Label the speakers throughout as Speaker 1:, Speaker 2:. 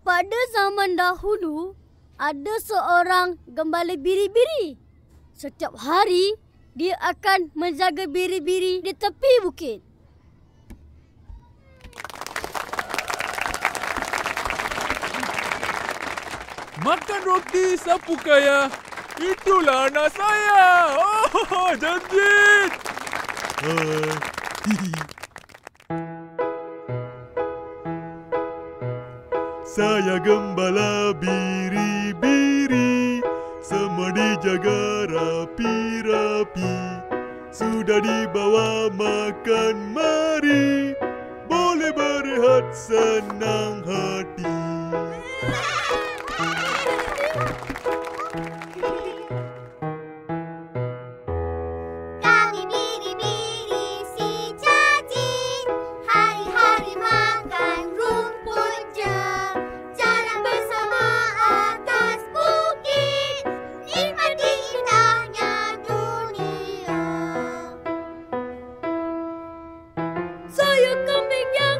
Speaker 1: Pada zaman dahulu, ada seorang gembala biri-biri. Setiap hari, dia akan menjaga biri-biri di tepi bukit.
Speaker 2: Makan roti sapu kaya. Itulah anak saya. Oh, janji.
Speaker 3: Saya gembala biri-biri Semua dijaga rapi-rapi. Sudah dibawa makan mari Boleh berehat senang hati
Speaker 1: Saya kambing yang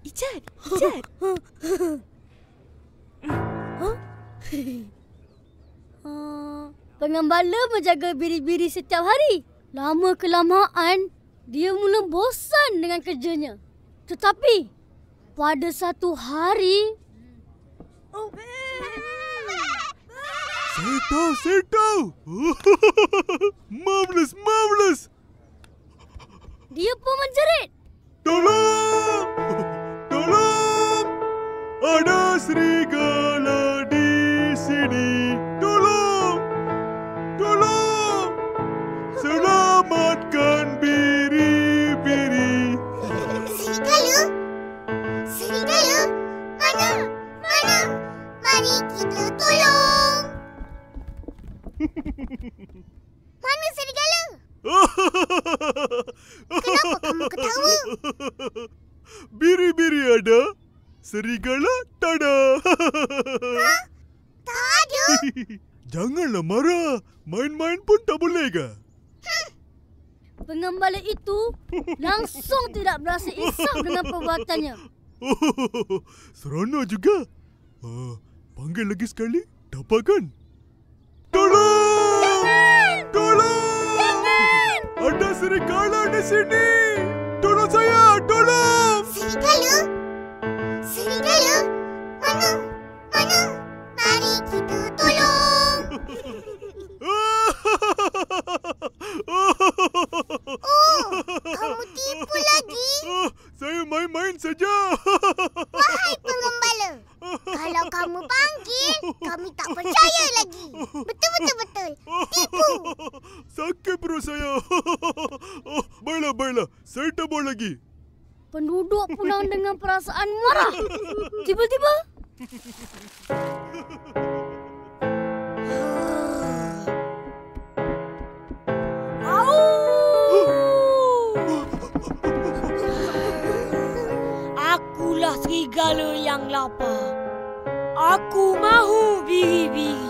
Speaker 4: Ijat, Ijat.
Speaker 1: Uh, pengembala menjaga biri-biri setiap hari. Lama kelamaan, dia mula bosan dengan kerjanya. Tetapi, pada satu hari... Oh,
Speaker 3: Saya tahu, saya tahu Marvelous, marvelous
Speaker 1: dia pun menjerit.
Speaker 3: Tolong! Tolong! Ada serigala di sini.
Speaker 5: Kamu ketawa?
Speaker 3: Biri-biri ada, serigala tak ada.
Speaker 5: Tak ada.
Speaker 3: Janganlah marah. Main-main pun tak boleh ke?
Speaker 1: Pengembala itu langsung tidak berasa insaf dengan perbuatannya.
Speaker 3: Oh, seronok juga. Ah, panggil lagi sekali. Dapat kan? Tolong! Tolong! Ada serigala di sini.
Speaker 5: Kita tolong. Oh, kamu tipu lagi.
Speaker 3: Ah, saya main-main saja.
Speaker 5: Wahai pengembala, kalau kamu panggil, kami tak percaya lagi. Betul-betul-betul. Tipu.
Speaker 3: Sakit perut saya. Oh, baiklah, baiklah. Saya tak mau lagi.
Speaker 1: Penduduk pulang dengan perasaan marah. Tiba-tiba,
Speaker 4: serigala yang lapar. Aku mahu biri-biri.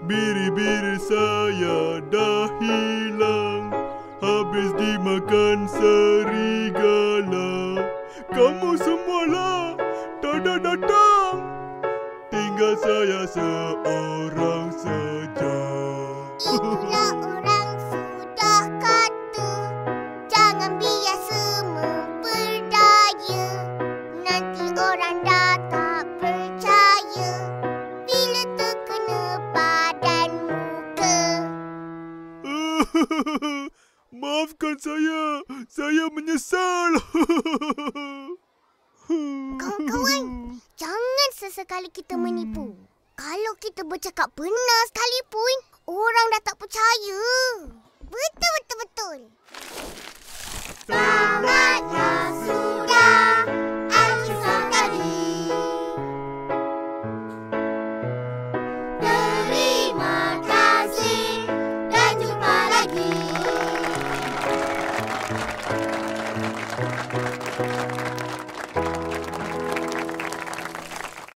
Speaker 3: Biri-biri saya dah hilang. Habis dimakan serigala. Kamu semualah tak ada datang. Tinggal saya seorang saja saya. Saya menyesal.
Speaker 5: Kawan-kawan, jangan sesekali kita hmm. menipu. Kalau kita bercakap benar sekalipun, orang dah tak percaya. Betul-betul-betul. Selamat! Betul, betul.